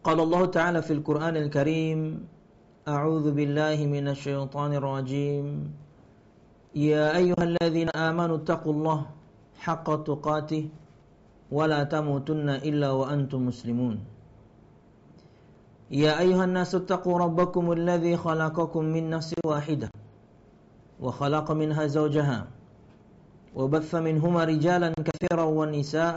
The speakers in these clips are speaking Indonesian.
قال الله تعالى في القرآن الكريم أعوذ بالله من الشيطان الرجيم. يا أيها الذين آمنوا اتقوا الله حق تقاته ولا تموتن إلا وأنتم مسلمون. يا أيها الناس اتقوا ربكم الذي خلقكم من نفس واحدة وخلق منها زوجها وبث منهما رجالا كثيرا ونساء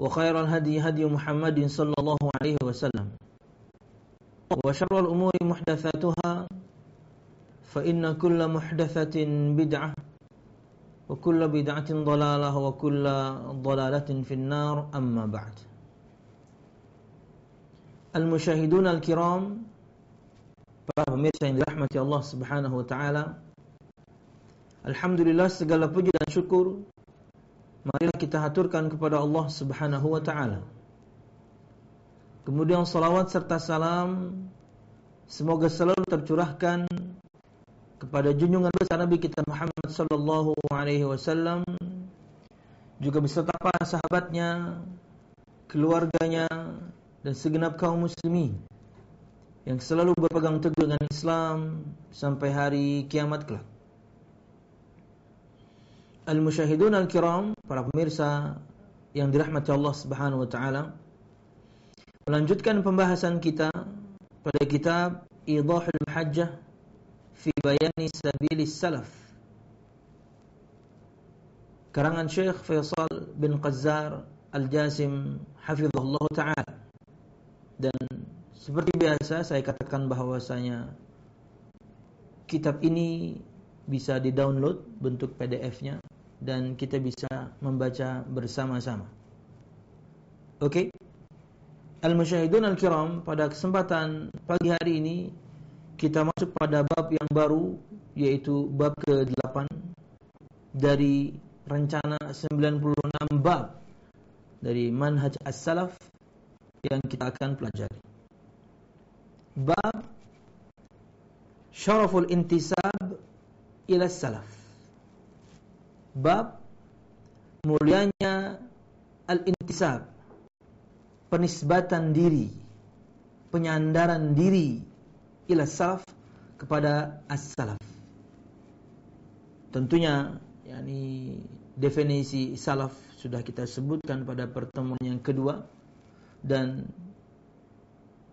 وخير الهدي هدي محمد صلى الله عليه وسلم. وشر الأمور محدثاتها فإن كل محدثة بدعة وكل بدعة ضلالة وكل ضلالة في النار أما بعد. المشاهدون الكرام para pemirsa yang dirahmati Allah Subhanahu wa taala Alhamdulillah segala puji dan syukur marilah kita haturkan kepada Allah Subhanahu wa taala. Kemudian salawat serta salam semoga selalu tercurahkan kepada junjungan besar Nabi kita Muhammad sallallahu alaihi wasallam juga beserta para sahabatnya, keluarganya dan segenap kaum muslimin yang selalu berpegang teguh dengan Islam sampai hari kiamat kelak. Al-musyahidun al-kiram, para pemirsa yang dirahmati Allah Subhanahu wa taala. Melanjutkan pembahasan kita pada kitab Idahul Mahajjah fi Bayani Sabilis Salaf. Karangan Syekh Faisal bin Qazzar Al-Jasim hafizahullah taala. Dan seperti biasa saya katakan bahwasanya kitab ini bisa di-download bentuk PDF-nya dan kita bisa membaca bersama-sama. Oke. Okay? Al-musyahidun al-kiram pada kesempatan pagi hari ini kita masuk pada bab yang baru yaitu bab ke-8 dari rencana 96 bab dari manhaj as-salaf yang kita akan pelajari. Bab Syaraful intisab ila salaf. Bab mulianya al-intisab penisbatan diri, penyandaran diri ila salaf kepada as-salaf. Tentunya yakni definisi salaf sudah kita sebutkan pada pertemuan yang kedua dan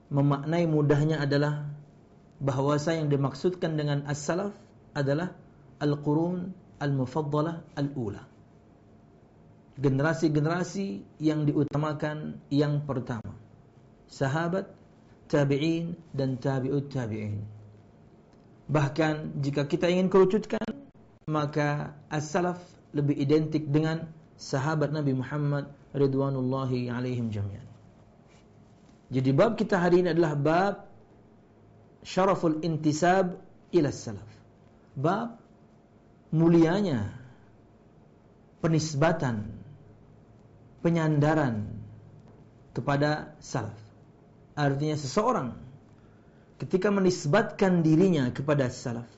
memaknai mudahnya adalah bahwasa yang dimaksudkan dengan as-salaf adalah al-qurun al-mufaddalah al-ula generasi-generasi yang diutamakan yang pertama. Sahabat, tabi'in dan tabi'ut tabi'in. Bahkan jika kita ingin kerucutkan, maka as-salaf lebih identik dengan sahabat Nabi Muhammad ridwanullahi alaihim jami'an. Jadi bab kita hari ini adalah bab syaraful intisab ila salaf. Bab mulianya penisbatan penyandaran kepada salaf. Artinya seseorang ketika menisbatkan dirinya kepada salaf.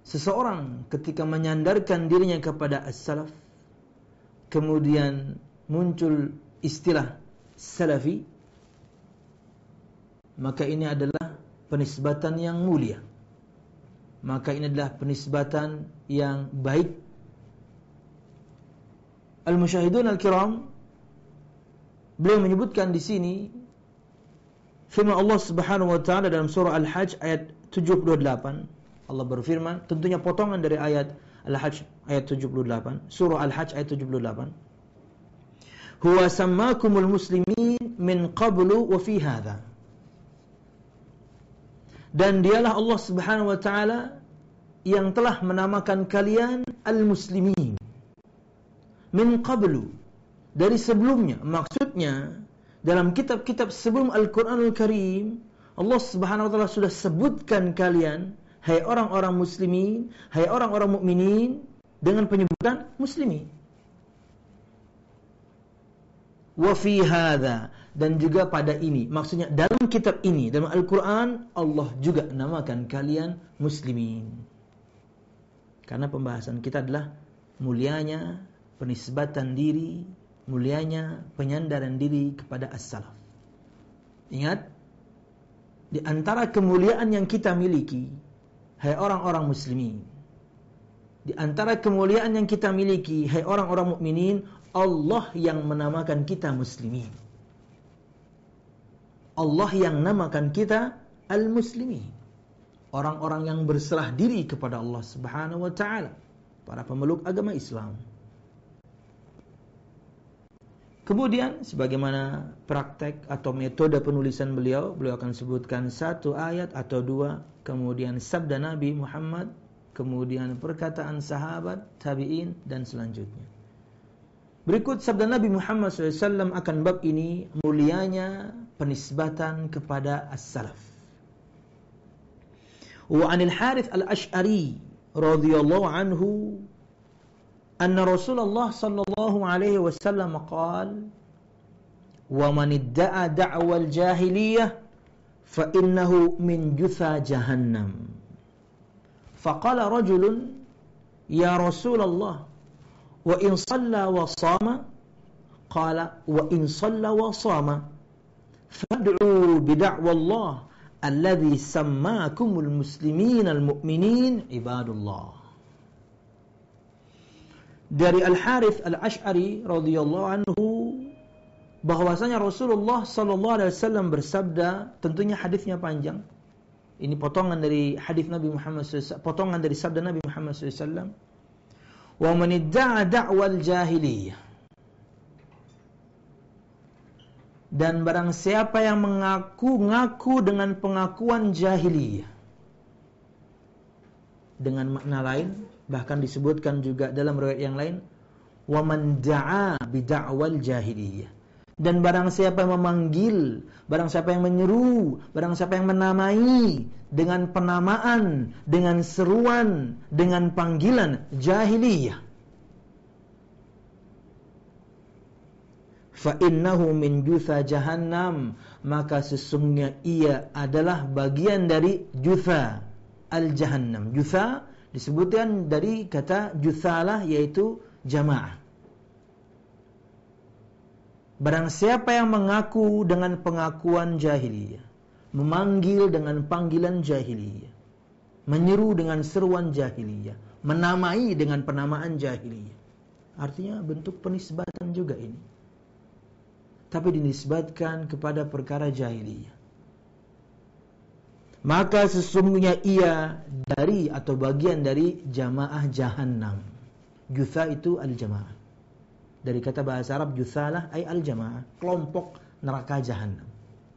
Seseorang ketika menyandarkan dirinya kepada as-salaf kemudian muncul istilah salafi maka ini adalah penisbatan yang mulia. Maka ini adalah penisbatan yang baik Al-Musyahidun Al-Kiram beliau menyebutkan di sini firman Allah Subhanahu wa taala dalam surah Al-Hajj ayat 78. Allah berfirman, tentunya potongan dari ayat Al-Hajj ayat 78, surah Al-Hajj ayat 78. Huwa sammakumul muslimin min qablu wa fi hadha. Dan dialah Allah Subhanahu wa taala yang telah menamakan kalian al-muslimin min qablu dari sebelumnya maksudnya dalam kitab-kitab sebelum Al-Qur'anul Karim Allah Subhanahu wa taala sudah sebutkan kalian hai orang-orang muslimin, hai orang-orang mukminin dengan penyebutan muslimin. Wa fi hadza dan juga pada ini, maksudnya dalam kitab ini, dalam Al-Qur'an Allah juga namakan kalian muslimin. Karena pembahasan kita adalah mulianya penisbatan diri mulianya penyandaran diri kepada as-salaf. Ingat, di antara kemuliaan yang kita miliki, hai orang-orang muslimin, di antara kemuliaan yang kita miliki, hai orang-orang mukminin, Allah yang menamakan kita muslimin. Allah yang namakan kita al-muslimin. Orang-orang yang berserah diri kepada Allah Subhanahu wa taala, para pemeluk agama Islam. Kemudian sebagaimana praktek atau metode penulisan beliau, beliau akan sebutkan satu ayat atau dua, kemudian sabda Nabi Muhammad, kemudian perkataan sahabat, tabi'in dan selanjutnya. Berikut sabda Nabi Muhammad SAW akan bab ini mulianya penisbatan kepada as-salaf. Wa anil Harith al-Ash'ari radhiyallahu anhu anna Rasulullah sallallahu alaihi wasallam qala wa man idda'a da'wa al-jahiliyah fa innahu min jutha jahannam. Faqala rajulun ya Rasulullah wa in shalla wa sama qala wa in shalla wa sama fad'u bid'awallah alladhi sammakumul muslimin al mu'minin ibadullah. Dari Al Harith Al Ash'ari radhiyallahu anhu bahwasanya Rasulullah sallallahu alaihi wasallam bersabda tentunya hadisnya panjang. Ini potongan dari hadis Nabi Muhammad SAW, potongan dari sabda Nabi Muhammad SAW. Wa man idda'a da'wal jahiliyah. Dan barang siapa yang mengaku-ngaku dengan pengakuan jahiliyah. Dengan makna lain, bahkan disebutkan juga dalam riwayat yang lain wa man da'a bid'awal jahiliyah dan barang siapa yang memanggil barang siapa yang menyeru barang siapa yang menamai dengan penamaan dengan seruan dengan panggilan jahiliyah fa innahu min jutha jahannam maka sesungguhnya ia adalah bagian dari jutha al jahannam jutha disebutkan dari kata juthalah yaitu jamaah. Barang siapa yang mengaku dengan pengakuan jahiliyah, memanggil dengan panggilan jahiliyah, menyeru dengan seruan jahiliyah, menamai dengan penamaan jahiliyah. Artinya bentuk penisbatan juga ini. Tapi dinisbatkan kepada perkara jahiliyah maka sesungguhnya ia dari atau bagian dari jamaah jahannam. Jutha itu al-jamaah. Dari kata bahasa Arab juthalah ay al-jamaah, kelompok neraka jahannam.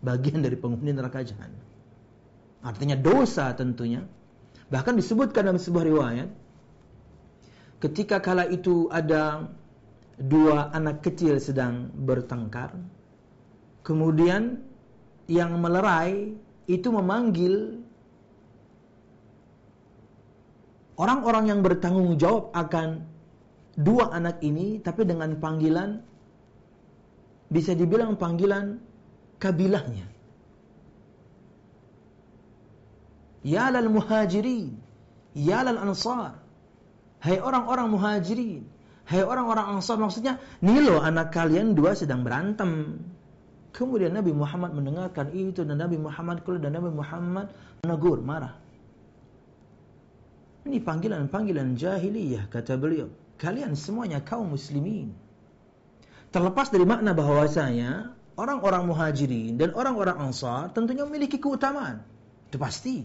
Bagian dari penghuni neraka jahannam. Artinya dosa tentunya. Bahkan disebutkan dalam sebuah riwayat ketika kala itu ada dua anak kecil sedang bertengkar kemudian yang melerai itu memanggil orang-orang yang bertanggung jawab akan dua anak ini tapi dengan panggilan bisa dibilang panggilan kabilahnya. Ya lal muhajirin, ya lal ansar. Hai orang-orang muhajirin, hai orang-orang ansar maksudnya, nih loh anak kalian dua sedang berantem. Kemudian Nabi Muhammad mendengarkan itu dan Nabi Muhammad keluar dan Nabi Muhammad menegur, marah. Ini panggilan-panggilan jahiliyah kata beliau. Kalian semuanya kaum muslimin. Terlepas dari makna bahwasanya orang-orang muhajirin dan orang-orang ansar tentunya memiliki keutamaan. Itu pasti.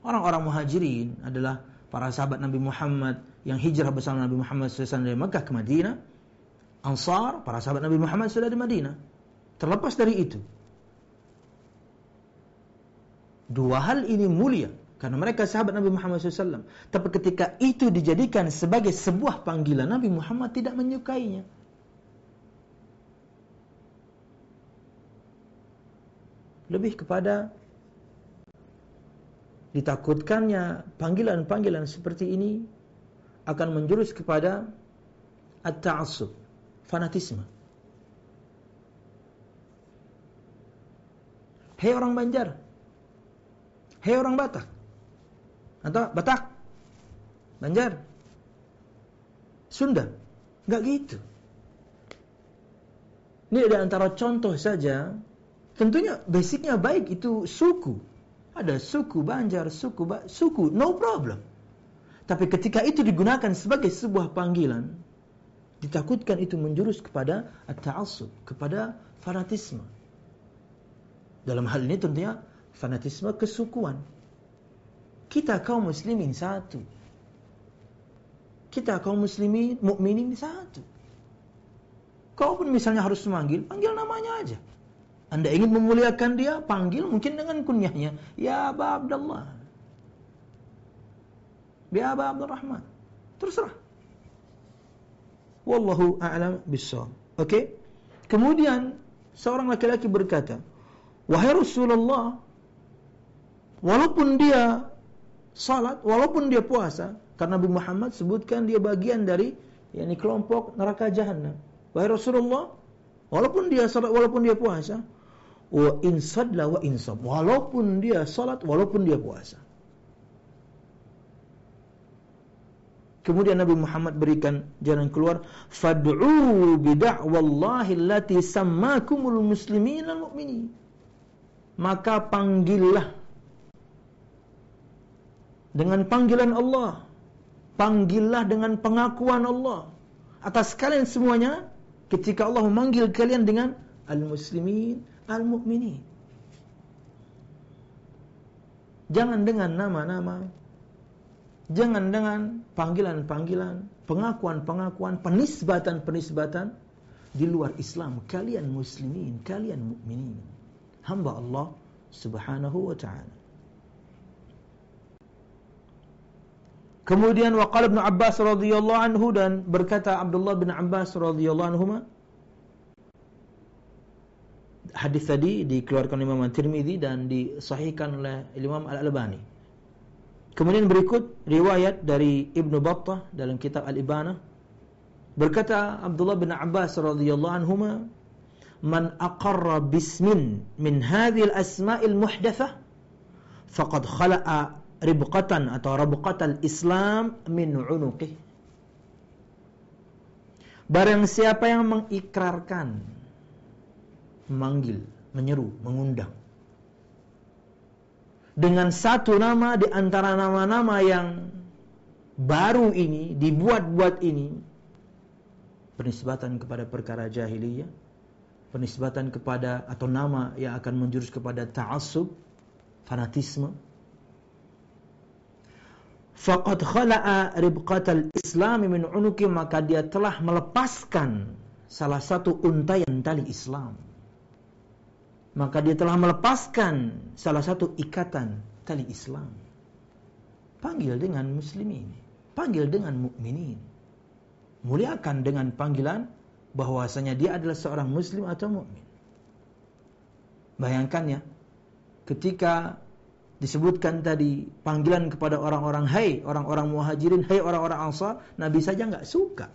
Orang-orang muhajirin adalah para sahabat Nabi Muhammad yang hijrah bersama Nabi Muhammad SAW dari Mekah ke Madinah. Ansar, para sahabat Nabi Muhammad sudah di Madinah. Terlepas dari itu. Dua hal ini mulia. Karena mereka sahabat Nabi Muhammad SAW. Tapi ketika itu dijadikan sebagai sebuah panggilan, Nabi Muhammad tidak menyukainya. Lebih kepada ditakutkannya panggilan-panggilan seperti ini akan menjurus kepada at-ta'assub, fanatisme. Hei orang Banjar, hei orang Batak, atau Batak, Banjar, Sunda, nggak gitu. Ini ada antara contoh saja. Tentunya basicnya baik itu suku. Ada suku Banjar, suku ba suku, no problem. Tapi ketika itu digunakan sebagai sebuah panggilan, ditakutkan itu menjurus kepada at-ta'assub, kepada fanatisme. Dalam hal ini tentunya fanatisme kesukuan. Kita kaum muslimin satu. Kita kaum muslimin, mukminin satu. Kau pun misalnya harus memanggil, panggil namanya aja. Anda ingin memuliakan dia, panggil mungkin dengan kunyahnya. Ya Aba Abdullah. Ya Aba Abdurrahman. Terserah. Wallahu a'lam bissawab. Oke? Kemudian seorang laki-laki berkata, "Wahai Rasulullah, walaupun dia salat, walaupun dia puasa, karena Nabi Muhammad sebutkan dia bagian dari yakni kelompok neraka jahanam. Wahai Rasulullah, walaupun dia salat, walaupun dia puasa, wa in sadla wa in walaupun dia salat walaupun dia puasa Kemudian Nabi Muhammad berikan jalan keluar, fad'u bi da'wallahi allati sammakumul muslimin al mu'minin. Maka panggillah dengan panggilan Allah. Panggillah dengan pengakuan Allah atas kalian semuanya ketika Allah memanggil kalian dengan al-muslimin al-mu'minin. Jangan dengan nama-nama. Jangan dengan panggilan-panggilan, pengakuan-pengakuan, penisbatan-penisbatan di luar Islam. Kalian muslimin, kalian mukminin. Hamba Allah Subhanahu wa taala. Kemudian waqala Ibn Abbas radhiyallahu anhu dan berkata Abdullah bin Abbas radhiyallahu anhu hadis tadi dikeluarkan Imam Tirmizi dan disahihkan oleh Imam Al-Albani. Kemudian berikut riwayat dari Ibnu Battah dalam kitab Al-Ibana berkata Abdullah bin Abbas radhiyallahu anhuma man aqarra bismin min hadhihi al-asma'il muhdatsah faqad khala'a ribqatan atau rabqatal Islam min unuqih Barang siapa yang mengikrarkan memanggil, menyeru, mengundang. Dengan satu nama di antara nama-nama yang baru ini, dibuat-buat ini, penisbatan kepada perkara jahiliyah, penisbatan kepada atau nama yang akan menjurus kepada ta'assub, fanatisme. Faqad khala'a ribqatal islami min unuki maka dia telah melepaskan salah satu untayan tali Islam maka dia telah melepaskan salah satu ikatan tali Islam. Panggil dengan muslimin, panggil dengan mukminin. Muliakan dengan panggilan bahwasanya dia adalah seorang muslim atau mukmin. Bayangkan ya, ketika disebutkan tadi panggilan kepada orang-orang hai orang-orang muhajirin hai orang-orang ansar Nabi saja nggak suka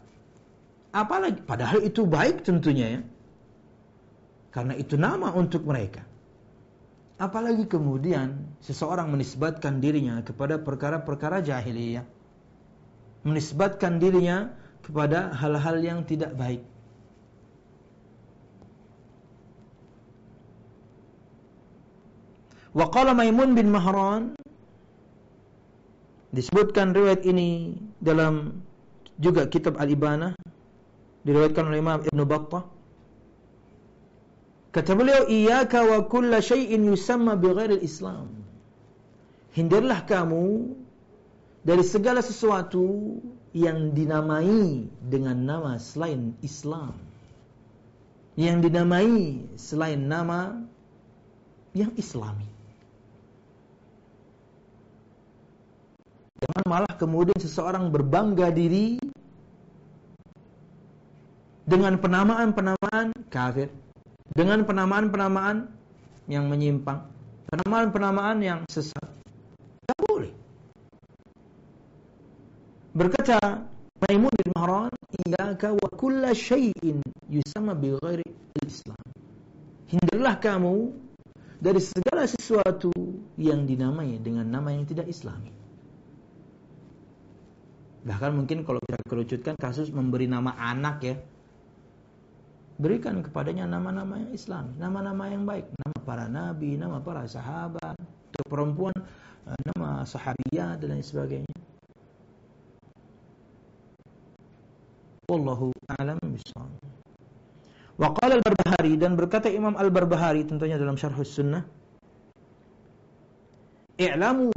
apalagi padahal itu baik tentunya ya karena itu nama untuk mereka. Apalagi kemudian seseorang menisbatkan dirinya kepada perkara-perkara jahiliyah. Menisbatkan dirinya kepada hal-hal yang tidak baik. Waqala Maimun bin Mahran disebutkan riwayat ini dalam juga kitab Al-Ibanah diriwayatkan oleh Imam Ibn Battah Kata beliau, "Iyyaka wa kulla syai'in yusamma bighairi Islam." Hindarlah kamu dari segala sesuatu yang dinamai dengan nama selain Islam. Yang dinamai selain nama yang Islami. Jangan malah kemudian seseorang berbangga diri dengan penamaan-penamaan kafir dengan penamaan-penamaan yang menyimpang, penamaan-penamaan yang sesat. Tidak boleh. Berkata Maimun bin Mahran, "Iyyaka wa kulla syai'in yusamma bi ghairi Islam." Hindarlah kamu dari segala sesuatu yang dinamai dengan nama yang tidak islami. Bahkan mungkin kalau kita kerucutkan kasus memberi nama anak ya, berikan kepadanya nama-nama yang Islam, nama-nama yang baik, nama para nabi, nama para sahabat, untuk perempuan eh, nama sahabiyah dan lain sebagainya. Wallahu a'lam bishawab. Wa al-Barbahari dan berkata Imam Al-Barbahari tentunya dalam Syarh Sunnah I'lamu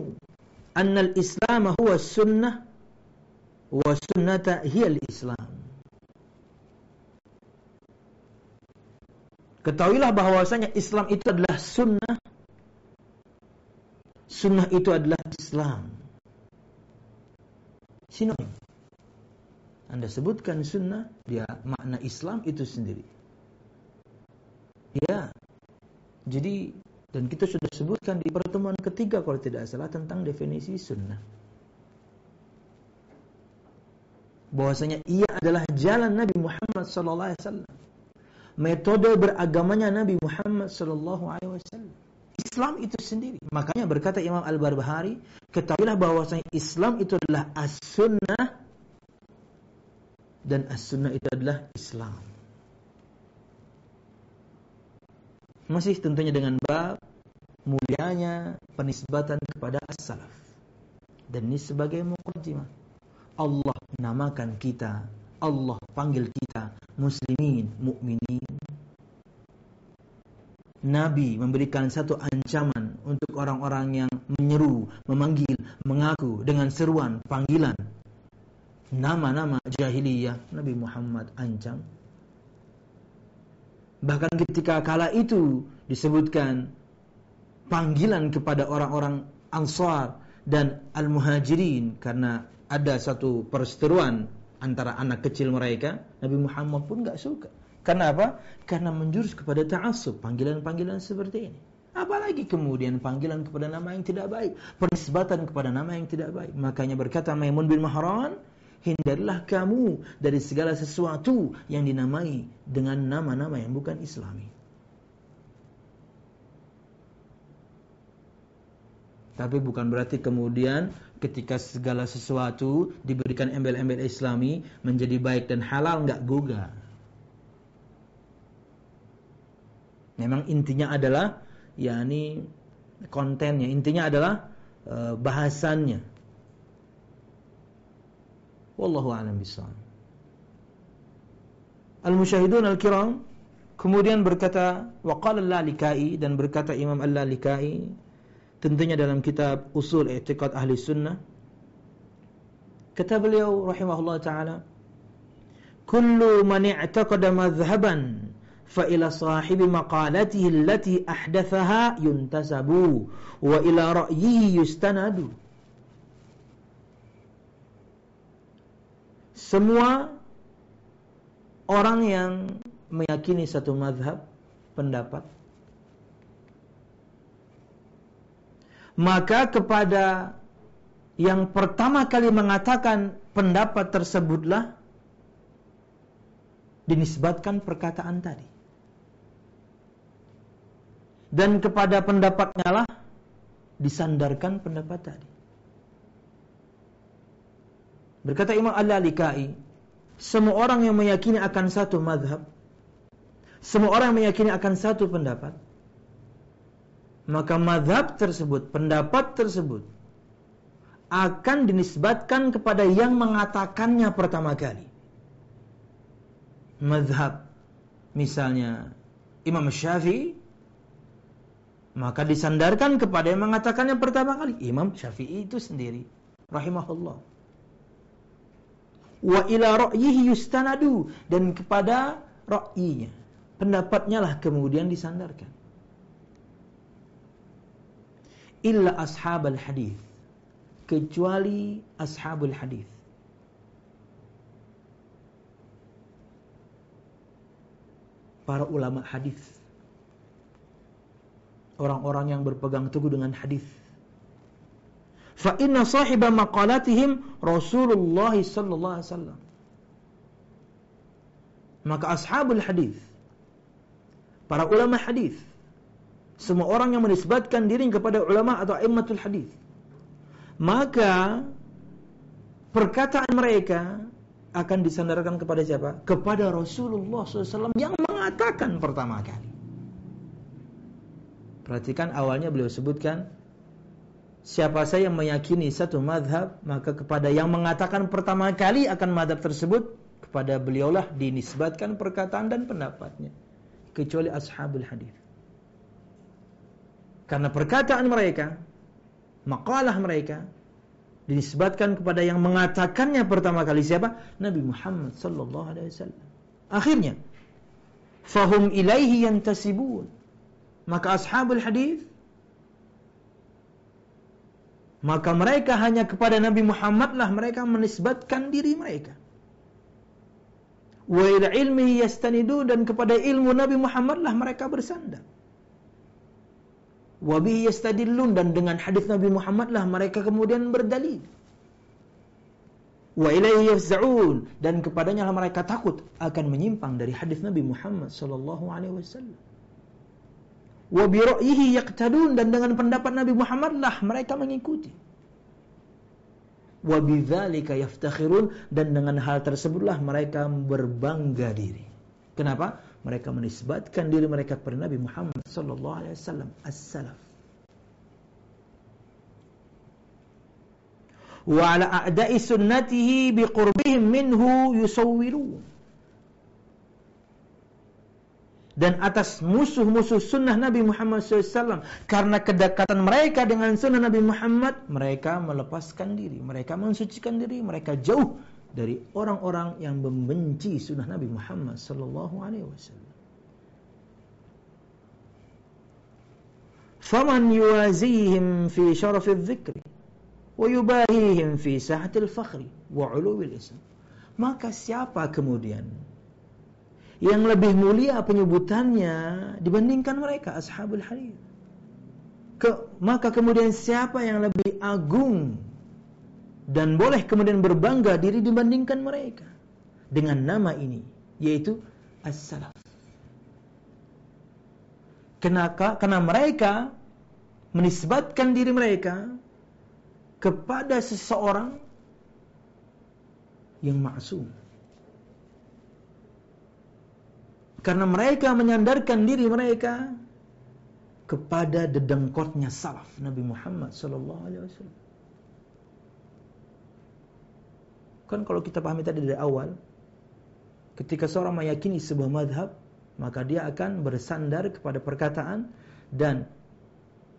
anna al-Islam huwa sunnah wa sunnata hiya al-Islam. Ketahuilah bahwasanya Islam itu adalah sunnah. Sunnah itu adalah Islam. Sinonim. Anda sebutkan sunnah, dia makna Islam itu sendiri. Ya. Jadi dan kita sudah sebutkan di pertemuan ketiga kalau tidak salah tentang definisi sunnah. Bahwasanya ia adalah jalan Nabi Muhammad sallallahu alaihi wasallam metode beragamanya Nabi Muhammad sallallahu alaihi wasallam. Islam itu sendiri. Makanya berkata Imam Al-Barbahari, ketahuilah bahwasanya Islam itu adalah as-sunnah dan as-sunnah itu adalah Islam. Masih tentunya dengan bab mulianya penisbatan kepada as-salaf. Dan ini sebagai mukaddimah. Allah namakan kita Allah panggil kita muslimin, mukminin. Nabi memberikan satu ancaman untuk orang-orang yang menyeru, memanggil, mengaku dengan seruan, panggilan. Nama-nama jahiliyah Nabi Muhammad ancam. Bahkan ketika kala itu disebutkan panggilan kepada orang-orang Ansar dan Al-Muhajirin karena ada satu perseteruan antara anak kecil mereka, Nabi Muhammad pun nggak suka. Karena apa? Karena menjurus kepada ta'assub, panggilan-panggilan seperti ini. Apalagi kemudian panggilan kepada nama yang tidak baik, penisbatan kepada nama yang tidak baik. Makanya berkata Maimun bin Mahran, hindarilah kamu dari segala sesuatu yang dinamai dengan nama-nama yang bukan islami. Tapi bukan berarti kemudian ketika segala sesuatu diberikan embel-embel islami menjadi baik dan halal nggak gugah. Memang intinya adalah yakni kontennya, intinya adalah e, bahasannya. Wallahu a'lam bishawab. Al-musyahidun al-kiram kemudian berkata waqala al-Lalikai dan berkata Imam al-Lalikai tentunya dalam kitab Usul I'tiqad Ahli Sunnah. Kata beliau rahimahullah taala kullu man i'taqada madhhaban fa ila sahibi maqalatihi allati ahdathaha yuntasabu wa ila ra'yihi yustanadu. Semua orang yang meyakini satu madhab pendapat maka kepada yang pertama kali mengatakan pendapat tersebutlah dinisbatkan perkataan tadi. Dan kepada pendapatnya lah disandarkan pendapat tadi. Berkata Imam Al-Lalikai, semua orang yang meyakini akan satu madhab, semua orang yang meyakini akan satu pendapat, maka madhab tersebut, pendapat tersebut akan dinisbatkan kepada yang mengatakannya pertama kali. Madhab misalnya Imam Syafi'i maka disandarkan kepada yang mengatakan yang pertama kali. Imam Syafi'i itu sendiri rahimahullah. Wa ila ra'yihi yustanadu dan kepada ra'yinya. Pendapatnya lah kemudian disandarkan illa ashabal hadis kecuali ashabul hadis para ulama hadis orang-orang yang berpegang teguh dengan hadis fa inna sahiba maqalatihim Rasulullah sallallahu alaihi wasallam. Maka ashabul hadis para ulama hadis semua orang yang menisbatkan diri kepada ulama atau immatul hadis maka perkataan mereka akan disandarkan kepada siapa? Kepada Rasulullah SAW yang mengatakan pertama kali. Perhatikan awalnya beliau sebutkan siapa saya yang meyakini satu madhab maka kepada yang mengatakan pertama kali akan madhab tersebut kepada beliaulah dinisbatkan perkataan dan pendapatnya kecuali ashabul hadis karena perkataan mereka makalah mereka dinisbatkan kepada yang mengatakannya pertama kali siapa? Nabi Muhammad sallallahu alaihi wasallam. Akhirnya fahum ilaihi yantasibun. Maka ashabul hadis maka mereka hanya kepada Nabi Muhammad lah mereka menisbatkan diri mereka. Wa ila ilmihi yastanidu dan kepada ilmu Nabi Muhammad lah mereka bersandar. Wabihi yastadillun dan dengan hadis Nabi Muhammad lah mereka kemudian berdalil. Wa ilaihi yafza'un dan kepadanya lah mereka takut akan menyimpang dari hadis Nabi Muhammad sallallahu alaihi wasallam. Wa bi ra'yihi yaqtadun dan dengan pendapat Nabi Muhammad lah mereka mengikuti. Wa bidzalika yaftakhirun dan dengan hal tersebutlah mereka berbangga diri. Kenapa? Mereka menisbatkan diri mereka kepada Nabi Muhammad sallallahu alaihi wasallam as-salaf. Wa ala a'da'i sunnatihi biqurbihim minhu dan atas musuh-musuh sunnah Nabi Muhammad SAW karena kedekatan mereka dengan sunnah Nabi Muhammad mereka melepaskan diri mereka mensucikan diri mereka jauh dari orang-orang yang membenci sunnah Nabi Muhammad sallallahu alaihi wasallam. Faman yuwazihim fi syaraf dzikri wa yubahihim fi sahatil fakhri wa uluwil ism. Maka siapa kemudian yang lebih mulia penyebutannya dibandingkan mereka ashabul hadis? Ke, maka kemudian siapa yang lebih agung dan boleh kemudian berbangga diri dibandingkan mereka dengan nama ini yaitu as-salaf. Kenapa? Karena mereka menisbatkan diri mereka kepada seseorang yang maksum. Karena mereka menyandarkan diri mereka kepada dedengkotnya salaf Nabi Muhammad sallallahu alaihi wasallam. Kan kalau kita pahami tadi dari awal, ketika seorang meyakini sebuah madhab, maka dia akan bersandar kepada perkataan dan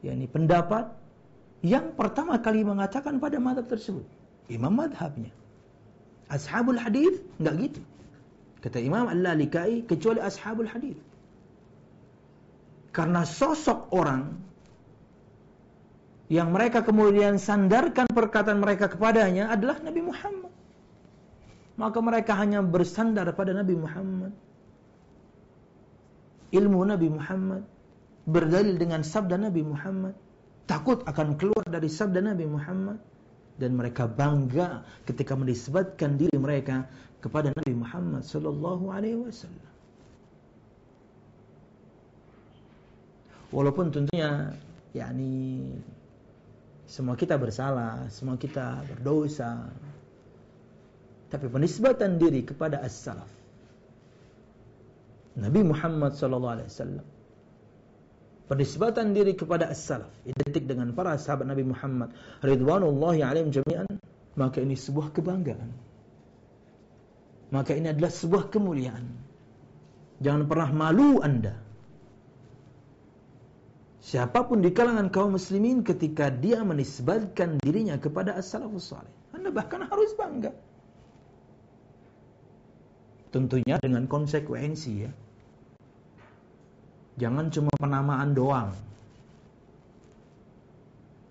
yakni pendapat yang pertama kali mengatakan pada madhab tersebut. Imam madhabnya. Ashabul hadis enggak gitu. Kata Imam Al-Lalikai kecuali ashabul hadis. Karena sosok orang yang mereka kemudian sandarkan perkataan mereka kepadanya adalah Nabi Muhammad maka mereka hanya bersandar pada Nabi Muhammad. Ilmu Nabi Muhammad berdalil dengan sabda Nabi Muhammad, takut akan keluar dari sabda Nabi Muhammad dan mereka bangga ketika menisbatkan diri mereka kepada Nabi Muhammad sallallahu alaihi wasallam. Walaupun tentunya yakni semua kita bersalah, semua kita berdosa, tapi penisbatan diri kepada as-salaf. Nabi Muhammad sallallahu alaihi wasallam penisbatan diri kepada as-salaf identik dengan para sahabat Nabi Muhammad ridwanullahi alaihim jami'an maka ini sebuah kebanggaan maka ini adalah sebuah kemuliaan jangan pernah malu Anda Siapa pun di kalangan kaum muslimin ketika dia menisbatkan dirinya kepada as-salafus salih. Anda bahkan harus bangga. Tentunya dengan konsekuensi ya. Jangan cuma penamaan doang.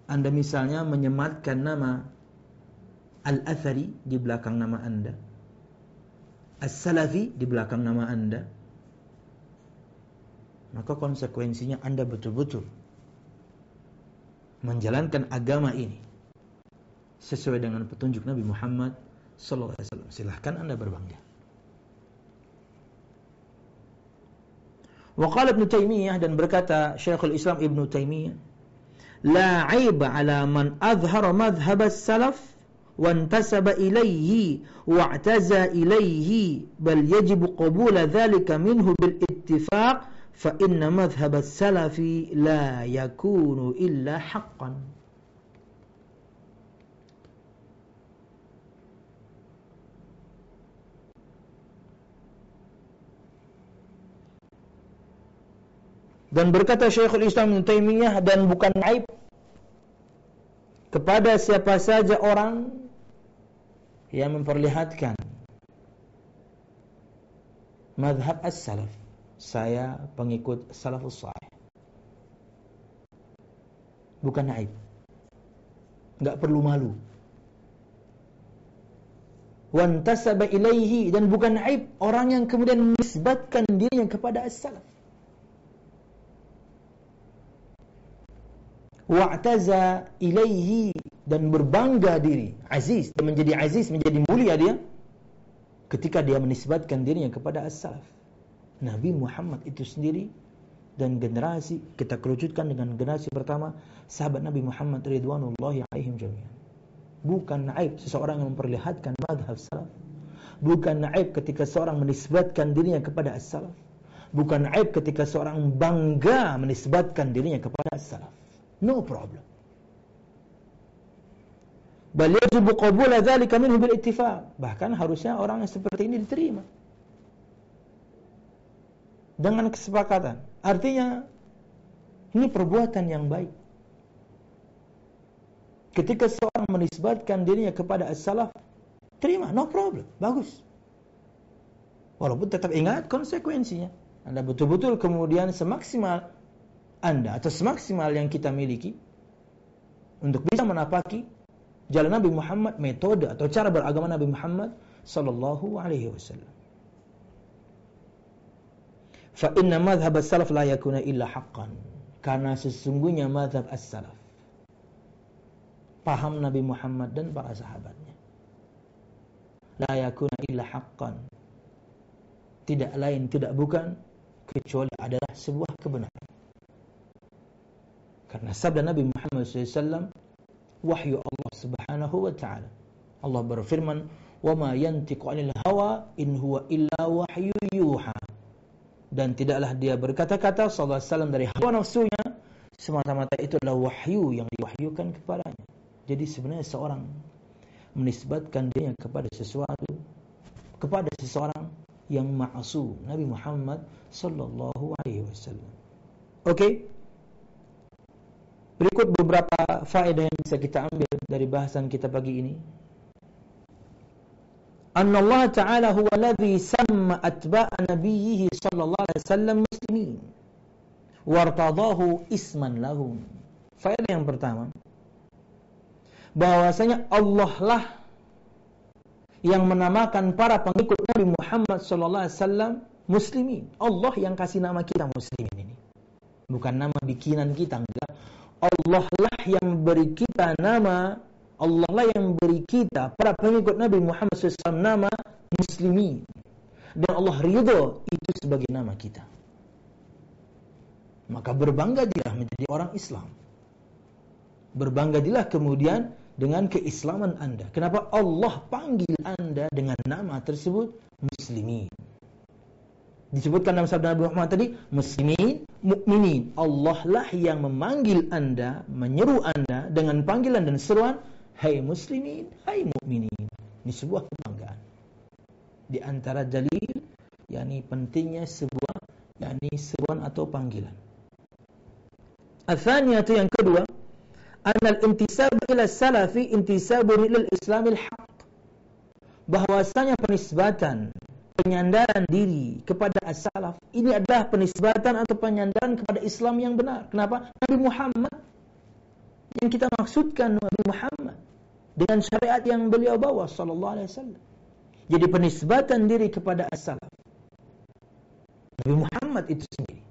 Anda misalnya menyematkan nama Al-Athari di belakang nama Anda. As-Salafi di belakang nama Anda. Maka konsekuensinya Anda betul-betul menjalankan agama ini sesuai dengan petunjuk Nabi Muhammad wasallam. Silahkan Anda berbangga. Waqala Ibn Taimiyah dan berkata Syekhul Islam Ibn Taimiyah, "La 'aiba 'ala man azhara madhhab as-salaf وانتسب إليه واعتزى إليه بل يجب قبول ذلك منه بالاتفاق فإن مذهب السلف لا يكون إلا حقا Dan berkata Syekhul Islam Ibn Taimiyah dan bukan aib kepada siapa saja orang yang memperlihatkan madhab as-salaf. Saya pengikut salafus salih. Bukan aib. Enggak perlu malu. Wantasaba ilaihi dan bukan aib orang yang kemudian menisbatkan dirinya kepada as-salaf. Wa'taza ilaihi dan berbangga diri, aziz dan menjadi aziz, menjadi mulia dia ketika dia menisbatkan dirinya kepada as-salaf. Nabi Muhammad itu sendiri dan generasi kita kerucutkan dengan generasi pertama sahabat Nabi Muhammad ridwanullahi alaihim jami'an. Bukan naib seseorang yang memperlihatkan madhab salaf. Bukan naib ketika seorang menisbatkan dirinya kepada as-salaf. Bukan naib ketika seorang bangga menisbatkan dirinya kepada as-salaf. No problem. Bahkan harusnya orang yang seperti ini diterima. Dengan kesepakatan. Artinya ini perbuatan yang baik. Ketika seorang menisbatkan dirinya kepada as-salaf, terima, no problem, bagus. Walaupun tetap ingat konsekuensinya. Anda betul-betul kemudian semaksimal Anda atau semaksimal yang kita miliki untuk bisa menapaki jalan Nabi Muhammad, metode atau cara beragama Nabi Muhammad sallallahu alaihi wasallam. Fa inna madhhab as-salaf la yakuna illa haqqan. Karena sesungguhnya madhab as-salaf paham Nabi Muhammad dan para sahabatnya. La yakuna illa haqqan. Tidak lain, tidak bukan kecuali adalah sebuah kebenaran. Karena sabda Nabi Muhammad SAW wahyu Allah Subhanahu wa taala. Allah berfirman, "Wa ma yantiqu 'anil hawa in huwa illa wahyu yuha." Dan tidaklah dia berkata-kata sallallahu alaihi wasallam dari hawa nafsunya, semata-mata itu adalah wahyu yang diwahyukan kepadanya. Jadi sebenarnya seorang menisbatkan dirinya kepada sesuatu kepada seseorang yang ma'asum, Nabi Muhammad sallallahu alaihi wasallam. Oke? Okay? Berikut beberapa faedah yang bisa kita ambil dari bahasan kita pagi ini. Anna Allah Ta'ala huwa alladhi samma atba'a nabiyhi sallallahu alaihi wasallam muslimin. Wartadahu isman lahum. Faedah yang pertama. Bahwasanya Allah lah yang menamakan para pengikut Nabi Muhammad sallallahu alaihi wasallam muslimin. Allah yang kasih nama kita muslimin ini. Bukan nama bikinan kita enggak. Allah lah yang beri kita nama Allah lah yang beri kita para pengikut Nabi Muhammad SAW nama muslimin dan Allah ridho itu sebagai nama kita. Maka berbangga dia menjadi orang Islam. Berbangga dia kemudian dengan keislaman anda. Kenapa Allah panggil anda dengan nama tersebut muslimin? Disebutkan dalam sabda Nabi Muhammad tadi muslimin mukminin. Allah lah yang memanggil anda menyeru anda dengan panggilan dan seruan hai muslimin hai mukminin. Ini sebuah kebanggaan. Di antara dalil yakni pentingnya sebuah yakni seruan atau panggilan. Athaniyatu yang kedua, anal intisab ila salafi intisabun ila islamil haq. Bahwasanya penisbatan penyandaran diri kepada as-salaf ini adalah penisbatan atau penyandaran kepada Islam yang benar. Kenapa? Nabi Muhammad yang kita maksudkan Nabi Muhammad dengan syariat yang beliau bawa sallallahu alaihi wasallam. Jadi penisbatan diri kepada as-salaf. Nabi Muhammad itu sendiri.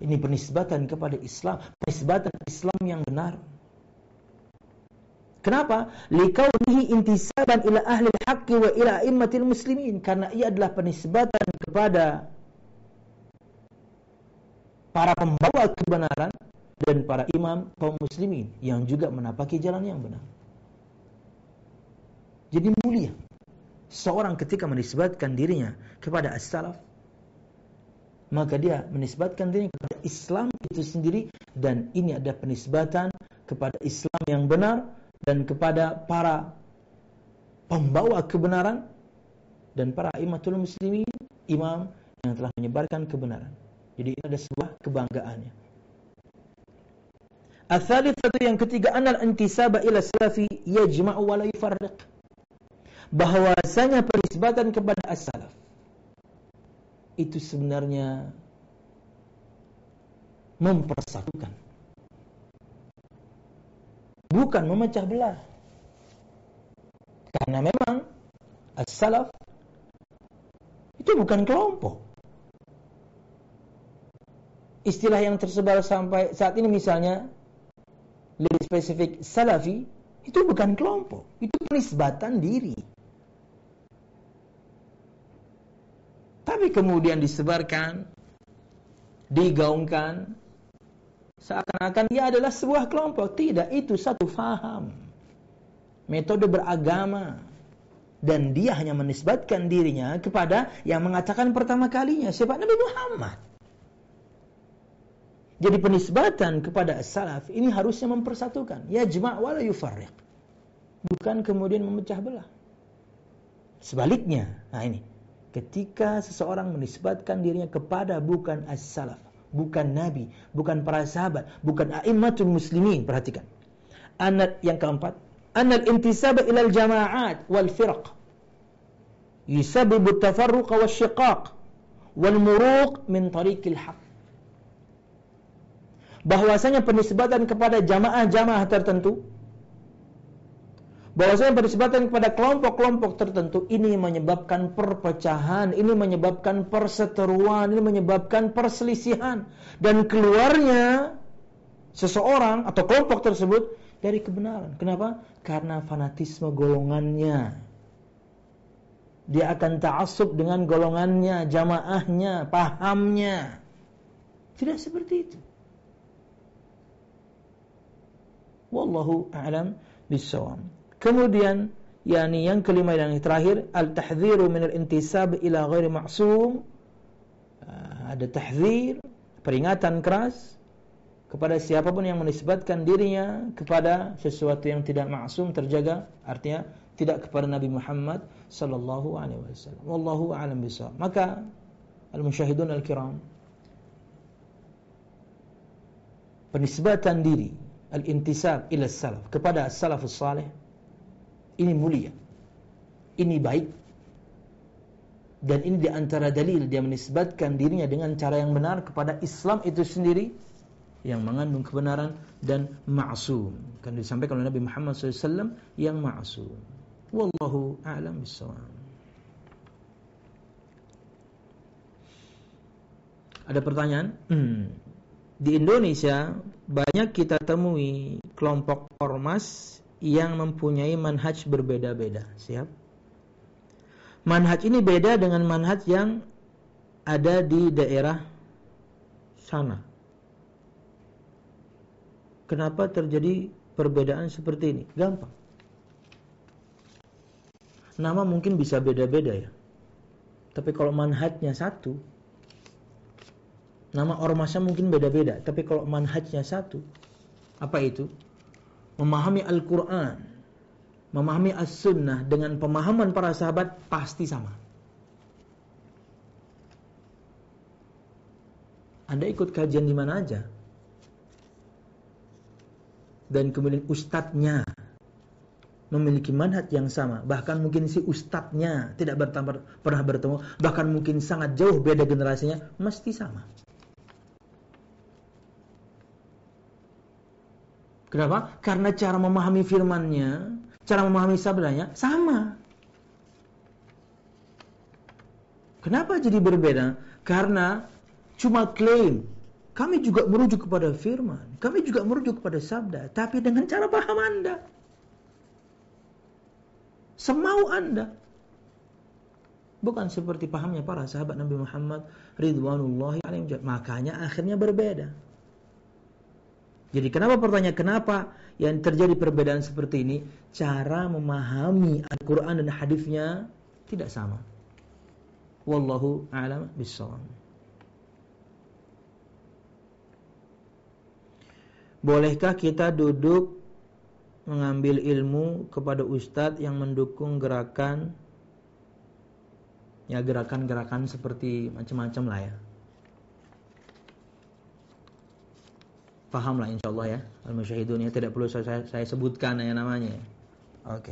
Ini penisbatan kepada Islam, penisbatan Islam yang benar. Kenapa? Likaunihi intisaban ila ahli haqqi wa ila immatil muslimin. Karena ia adalah penisbatan kepada para pembawa kebenaran dan para imam kaum muslimin yang juga menapaki jalan yang benar. Jadi mulia. Seorang ketika menisbatkan dirinya kepada as-salaf maka dia menisbatkan dirinya kepada Islam itu sendiri dan ini ada penisbatan kepada Islam yang benar dan kepada para pembawa kebenaran dan para imatul muslimin, imam yang telah menyebarkan kebenaran. Jadi ini ada sebuah kebanggaannya. Al-thalithatu yang ketiga anal intisaba ila salafi yajma'u wa la yufarriq. Bahwasanya penisbatan kepada as-salaf itu sebenarnya mempersatukan bukan memecah belah. Karena memang as-salaf itu bukan kelompok. Istilah yang tersebar sampai saat ini misalnya lebih spesifik salafi itu bukan kelompok, itu penisbatan diri. Tapi kemudian disebarkan, digaungkan, Seakan-akan dia adalah sebuah kelompok. Tidak, itu satu faham. Metode beragama. Dan dia hanya menisbatkan dirinya kepada yang mengatakan pertama kalinya. Siapa? Nabi Muhammad. Jadi penisbatan kepada salaf ini harusnya mempersatukan. Ya jema' wala yufarriq. Bukan kemudian memecah belah. Sebaliknya, nah ini. Ketika seseorang menisbatkan dirinya kepada bukan as-salaf bukan nabi, bukan para sahabat, bukan a'immatul muslimin. Perhatikan. Anat yang keempat, anal intisab ilal jama'at wal firq yusabbibu tafarruq wa syiqaq wal muruq min tariqil haq. Bahwasanya penisbatan kepada jamaah-jamaah tertentu bahwasanya bersebatan kepada kelompok-kelompok tertentu ini menyebabkan perpecahan, ini menyebabkan perseteruan, ini menyebabkan perselisihan dan keluarnya seseorang atau kelompok tersebut dari kebenaran. Kenapa? Karena fanatisme golongannya. Dia akan ta'assub dengan golongannya, jamaahnya, pahamnya. Tidak seperti itu. Wallahu a'lam bissawab. Kemudian yakni yang kelima dan yang terakhir al-tahdhiru min al-intisab ila ghairi ma'sum. Ah, ada tahdzir, peringatan keras kepada siapa pun yang menisbatkan dirinya kepada sesuatu yang tidak maksum terjaga, artinya tidak kepada Nabi Muhammad sallallahu alaihi wasallam. Wallahu a'lam bishawab. Maka al-musyahidun al-kiram penisbatan diri al-intisab ila salaf kepada salafus salih ini mulia. Ini baik. Dan ini di antara dalil dia menisbatkan dirinya dengan cara yang benar kepada Islam itu sendiri yang mengandung kebenaran dan ma'sum. Kan disampaikan oleh Nabi Muhammad SAW yang ma'sum. Wallahu a'lam bishawab. Ada pertanyaan? Hmm. Di Indonesia banyak kita temui kelompok ormas yang mempunyai manhaj berbeda-beda. Siap? Manhaj ini beda dengan manhaj yang ada di daerah sana. Kenapa terjadi perbedaan seperti ini? Gampang. Nama mungkin bisa beda-beda ya. Tapi kalau manhajnya satu, nama ormasnya mungkin beda-beda. Tapi kalau manhajnya satu, apa itu? Memahami Al-Quran, memahami As-Sunnah dengan pemahaman para sahabat pasti sama. Anda ikut kajian di mana aja, dan kemudian ustadznya memiliki manhaj yang sama, bahkan mungkin si ustadznya tidak bertambah, pernah bertemu, bahkan mungkin sangat jauh beda generasinya, mesti sama. Kenapa? Karena cara memahami firmannya, cara memahami sabdanya sama. Kenapa jadi berbeda? Karena cuma klaim. Kami juga merujuk kepada firman. Kami juga merujuk kepada sabda. Tapi dengan cara paham Anda. Semau Anda. Bukan seperti pahamnya para sahabat Nabi Muhammad Ridwanullahi. Makanya akhirnya berbeda. Jadi kenapa pertanyaan kenapa yang terjadi perbedaan seperti ini? Cara memahami Al-Quran dan hadisnya tidak sama. Wallahu a'lam bishawab. Bolehkah kita duduk mengambil ilmu kepada ustadz yang mendukung gerakan ya gerakan-gerakan seperti macam-macam lah ya. Paham lah insya Allah ya Al-Musyahidun ya Tidak perlu saya, saya sebutkan ya namanya Oke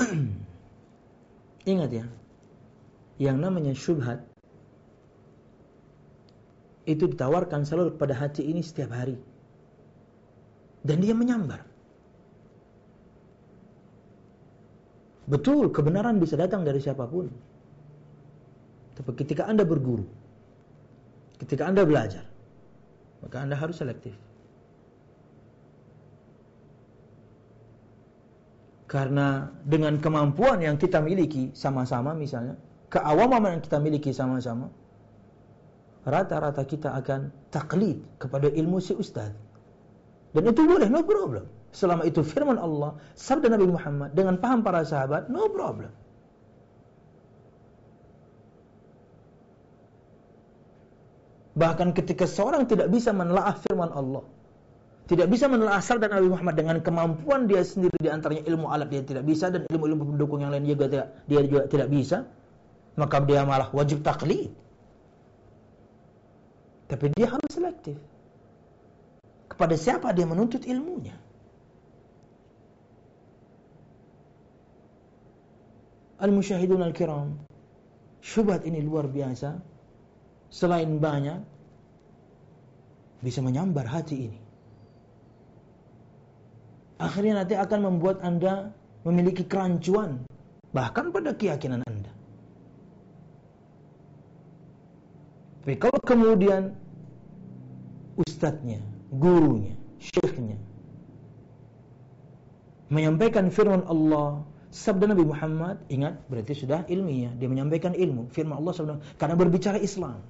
okay. Ingat ya Yang namanya syubhat Itu ditawarkan selalu pada hati ini setiap hari dan dia menyambar. Betul, kebenaran bisa datang dari siapa pun. Tapi ketika Anda berguru, ketika Anda belajar, maka Anda harus selektif. Karena dengan kemampuan yang kita miliki sama-sama misalnya, keawaman yang kita miliki sama-sama, rata-rata kita akan taklid kepada ilmu si ustadz. Dan itu boleh, no problem. Selama itu firman Allah, sabda Nabi Muhammad dengan paham para sahabat, no problem. Bahkan ketika seorang tidak bisa menelaah firman Allah, tidak bisa menelaah sabda Nabi Muhammad dengan kemampuan dia sendiri di antaranya ilmu alat dia tidak bisa dan ilmu-ilmu pendukung yang lain juga tidak, dia juga tidak bisa, maka dia malah wajib taklid. Tapi dia harus selektif. Kepada siapa dia menuntut ilmunya? Al-musyahidun al-kiram. Syubhat ini luar biasa. Selain banyak, bisa menyambar hati ini. Akhirnya nanti akan membuat Anda memiliki kerancuan. Bahkan pada keyakinan Anda. Tapi kalau kemudian ustadznya gurunya, syekhnya menyampaikan firman Allah sabda Nabi Muhammad ingat berarti sudah ilmiah dia menyampaikan ilmu firman Allah sabda karena berbicara Islam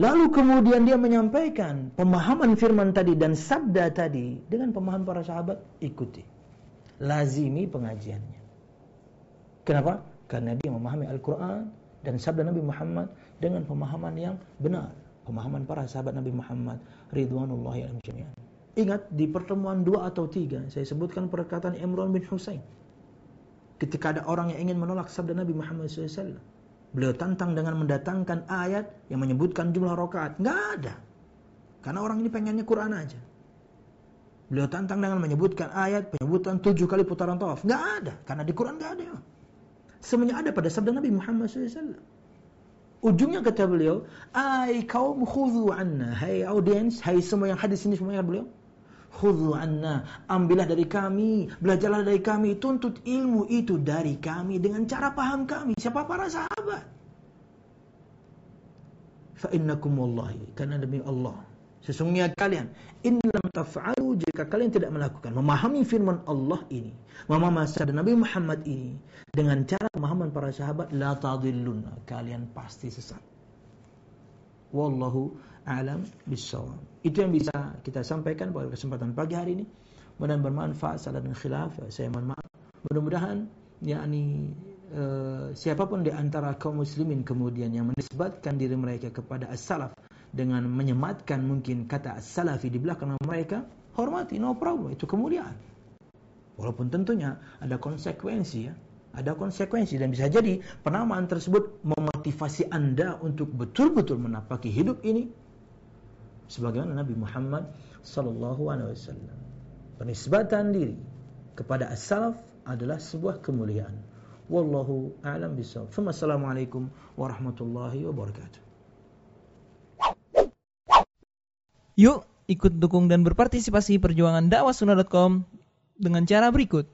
lalu kemudian dia menyampaikan pemahaman firman tadi dan sabda tadi dengan pemahaman para sahabat ikuti lazimi pengajiannya kenapa karena dia memahami Al-Quran dan sabda Nabi Muhammad dengan pemahaman yang benar pemahaman para sahabat Nabi Muhammad ridwanullahi jami'an. Ingat di pertemuan dua atau tiga saya sebutkan perkataan Imran bin Husain. Ketika ada orang yang ingin menolak sabda Nabi Muhammad SAW, beliau tantang dengan mendatangkan ayat yang menyebutkan jumlah rakaat. Nggak ada. Karena orang ini pengennya Quran aja. Beliau tantang dengan menyebutkan ayat penyebutan tujuh kali putaran tawaf. Nggak ada. Karena di Quran nggak ada. Semuanya ada pada sabda Nabi Muhammad SAW. Ujungnya kata beliau, "Ai kaum khudhu anna." Hai audiens, hai semua yang hadis ini semua beliau. Khudhu anna, ambillah dari kami, belajarlah dari kami, tuntut ilmu itu dari kami dengan cara paham kami. Siapa para sahabat? Fa innakum wallahi, karena demi Allah Sesungguhnya kalian in lam taf'alu jika kalian tidak melakukan memahami firman Allah ini, memahami sabda Nabi Muhammad ini dengan cara pemahaman para sahabat la tadillun kalian pasti sesat. Wallahu a'lam bissawab. Itu yang bisa kita sampaikan pada kesempatan pagi hari ini. Mudah-mudahan bermanfaat salah dan khilaf. Saya mohon maaf. Mudah-mudahan yakni uh, siapa pun di antara kaum muslimin kemudian yang menisbatkan diri mereka kepada as-salaf dengan menyematkan mungkin kata salafi di belakang mereka, hormati, no problem, itu kemuliaan. Walaupun tentunya ada konsekuensi ya, ada konsekuensi dan bisa jadi penamaan tersebut memotivasi Anda untuk betul-betul menapaki hidup ini sebagaimana Nabi Muhammad sallallahu alaihi wasallam. Penisbatan diri kepada as-salaf adalah sebuah kemuliaan. Wallahu a'lam bishawab. Assalamualaikum warahmatullahi wabarakatuh. Yuk ikut dukung dan berpartisipasi perjuangan dakwah dengan cara berikut.